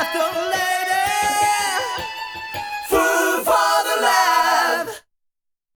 Catholic.